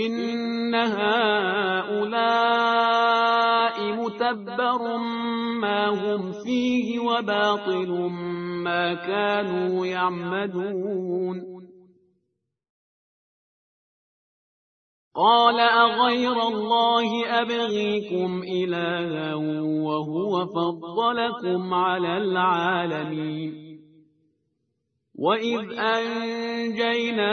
إن هؤلاء متبر ما هم فيه وباطل ما كانوا يعمدون قال أغير الله أبغيكم إلها وهو فضلكم على العالمين وإذ أنجيناكم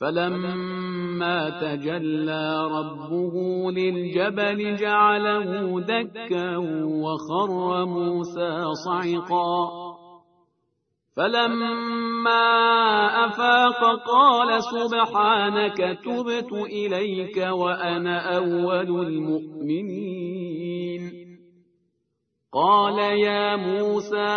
فلما تجلى ربه للجبل جعله دكا وخر موسى صعقا. فلما أفاق قال سبحانك تبت إليك وأنا أول المؤمنين. قال يا موسى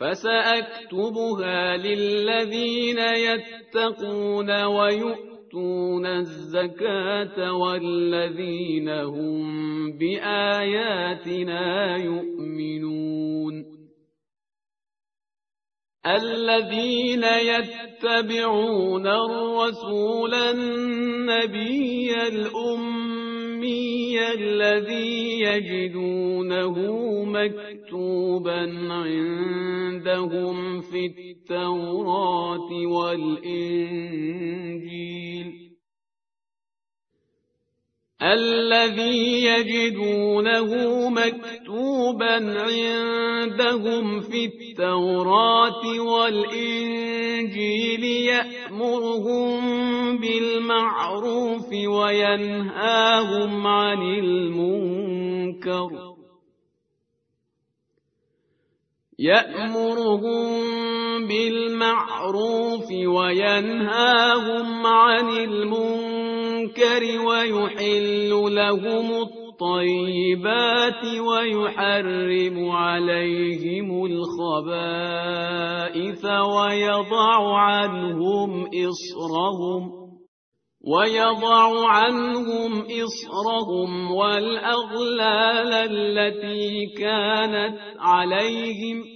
فسأكتبها للذين يتقون ويؤتون الزكاة والذين هم بآياتنا يؤمنون الذين يتبعون الرسول النبي الأمي الذي يجدونه مكتوبا عندهم في التوراة والإنجيل الذي يجدونه مكتوبا عندهم في التوراة والإنجيل يأمرهم بالمعروف وينهاهم عن المنكر. يأمرهم بالمعروف وينهاهم عن المنكر ويحل لهم الطيبات ويحرم عليهم الخبائث ويضع عنهم إصرهم ويضع عنهم إصرهم والأغلال التي كانت عليهم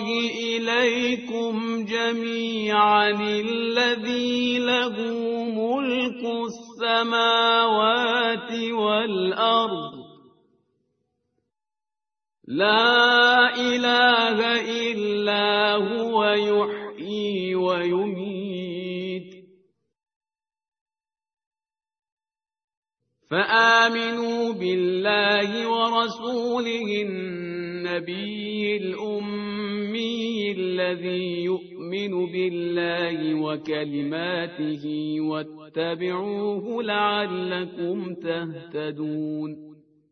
الله إليكم جميعا الذي له ملك السماوات والأرض. لا إله إلا هو يحيي ويميت. فآمنوا بالله ورسوله النبي الأمي. الذي يؤمن بالله وكلماته واتبعوه لعلكم تهتدون